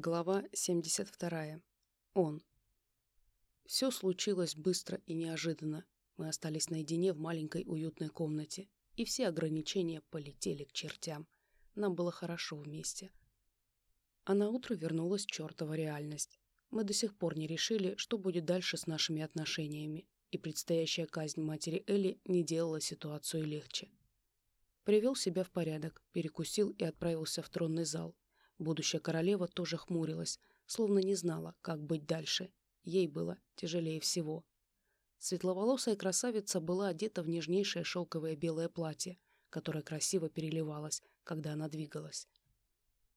Глава 72. Он. Все случилось быстро и неожиданно. Мы остались наедине в маленькой уютной комнате, и все ограничения полетели к чертям. Нам было хорошо вместе. А на утро вернулась чертова реальность. Мы до сих пор не решили, что будет дальше с нашими отношениями, и предстоящая казнь матери Элли не делала ситуацию легче. Привел себя в порядок, перекусил и отправился в тронный зал, Будущая королева тоже хмурилась, словно не знала, как быть дальше. Ей было тяжелее всего. Светловолосая красавица была одета в нежнейшее шелковое белое платье, которое красиво переливалось, когда она двигалась.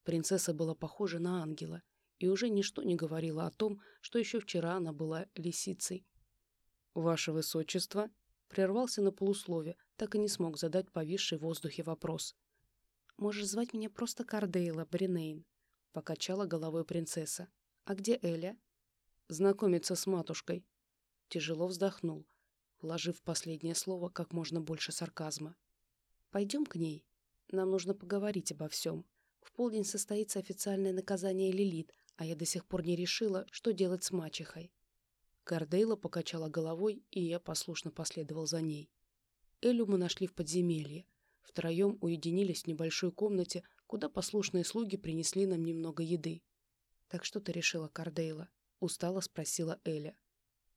Принцесса была похожа на ангела, и уже ничто не говорило о том, что еще вчера она была лисицей. «Ваше Высочество!» прервался на полуслове, так и не смог задать повисший в воздухе вопрос. «Можешь звать меня просто Кардейла, Бринейн», — покачала головой принцесса. «А где Эля?» «Знакомиться с матушкой». Тяжело вздохнул, вложив последнее слово как можно больше сарказма. «Пойдем к ней. Нам нужно поговорить обо всем. В полдень состоится официальное наказание Лилит, а я до сих пор не решила, что делать с мачехой». Кардейла покачала головой, и я послушно последовал за ней. Элю мы нашли в подземелье. Втроем уединились в небольшой комнате, куда послушные слуги принесли нам немного еды. «Так что ты решила, Кардейла?» — устало спросила Эля.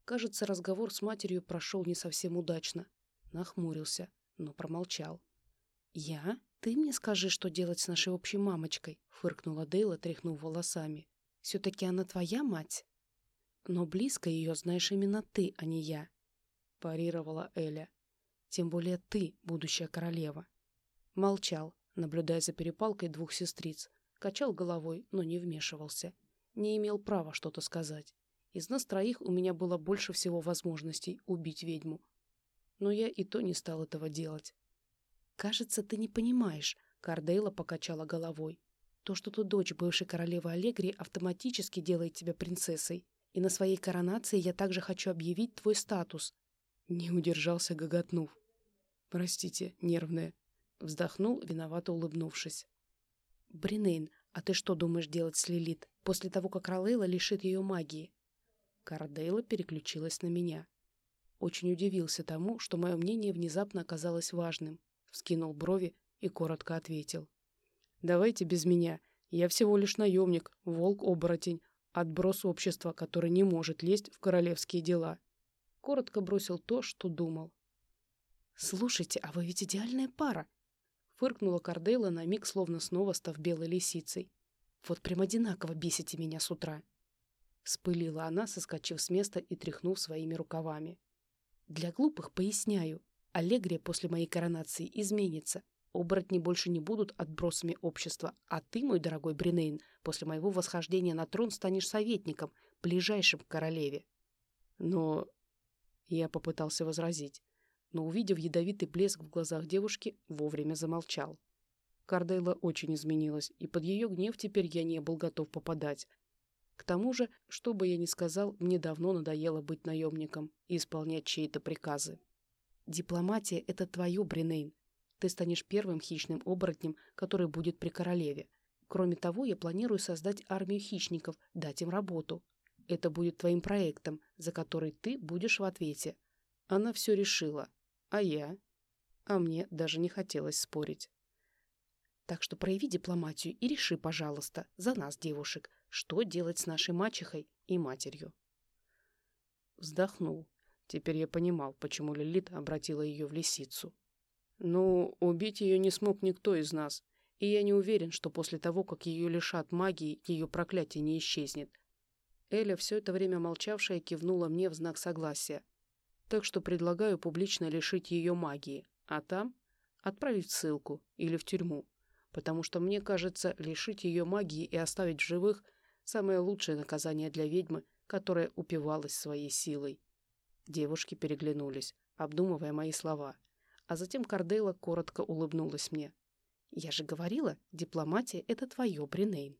Кажется, разговор с матерью прошел не совсем удачно. Нахмурился, но промолчал. «Я? Ты мне скажи, что делать с нашей общей мамочкой?» — фыркнула Дейла, тряхнув волосами. «Все-таки она твоя мать?» «Но близко ее знаешь именно ты, а не я», — парировала Эля. «Тем более ты, будущая королева». Молчал, наблюдая за перепалкой двух сестриц. Качал головой, но не вмешивался. Не имел права что-то сказать. Из нас троих у меня было больше всего возможностей убить ведьму. Но я и то не стал этого делать. «Кажется, ты не понимаешь», — Кардейла покачала головой. «То, что ты дочь бывшей королевы Аллегрии, автоматически делает тебя принцессой. И на своей коронации я также хочу объявить твой статус». Не удержался, гоготнув. «Простите, нервная. Вздохнул, виновато улыбнувшись. «Бринейн, а ты что думаешь делать с Лилит после того, как Ролейла лишит ее магии?» Кардейла переключилась на меня. Очень удивился тому, что мое мнение внезапно оказалось важным. Вскинул брови и коротко ответил. «Давайте без меня. Я всего лишь наемник, волк-оборотень, отброс общества, который не может лезть в королевские дела». Коротко бросил то, что думал. «Слушайте, а вы ведь идеальная пара. Фыркнула Кардейла на миг, словно снова став белой лисицей. «Вот прям одинаково бесите меня с утра!» Вспылила она, соскочив с места и тряхнув своими рукавами. «Для глупых поясняю. Аллегрия после моей коронации изменится. Оборотни больше не будут отбросами общества, а ты, мой дорогой Бринейн, после моего восхождения на трон станешь советником, ближайшим к королеве». Но я попытался возразить но, увидев ядовитый блеск в глазах девушки, вовремя замолчал. Кардейла очень изменилась, и под ее гнев теперь я не был готов попадать. К тому же, что бы я ни сказал, мне давно надоело быть наемником и исполнять чьи-то приказы. «Дипломатия — это твое, Бринейн. Ты станешь первым хищным оборотнем, который будет при королеве. Кроме того, я планирую создать армию хищников, дать им работу. Это будет твоим проектом, за который ты будешь в ответе». Она все решила, а я? А мне даже не хотелось спорить. Так что прояви дипломатию и реши, пожалуйста, за нас, девушек, что делать с нашей мачехой и матерью. Вздохнул. Теперь я понимал, почему Лилит обратила ее в лисицу. Но убить ее не смог никто из нас, и я не уверен, что после того, как ее лишат магии, ее проклятие не исчезнет. Эля, все это время молчавшая, кивнула мне в знак согласия, так что предлагаю публично лишить ее магии, а там отправить ссылку или в тюрьму, потому что мне кажется, лишить ее магии и оставить в живых – самое лучшее наказание для ведьмы, которая упивалась своей силой. Девушки переглянулись, обдумывая мои слова, а затем Кардейла коротко улыбнулась мне. «Я же говорила, дипломатия – это твое, Бринейн».